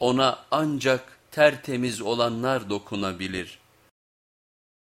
ona ancak tertemiz olanlar dokunabilir.''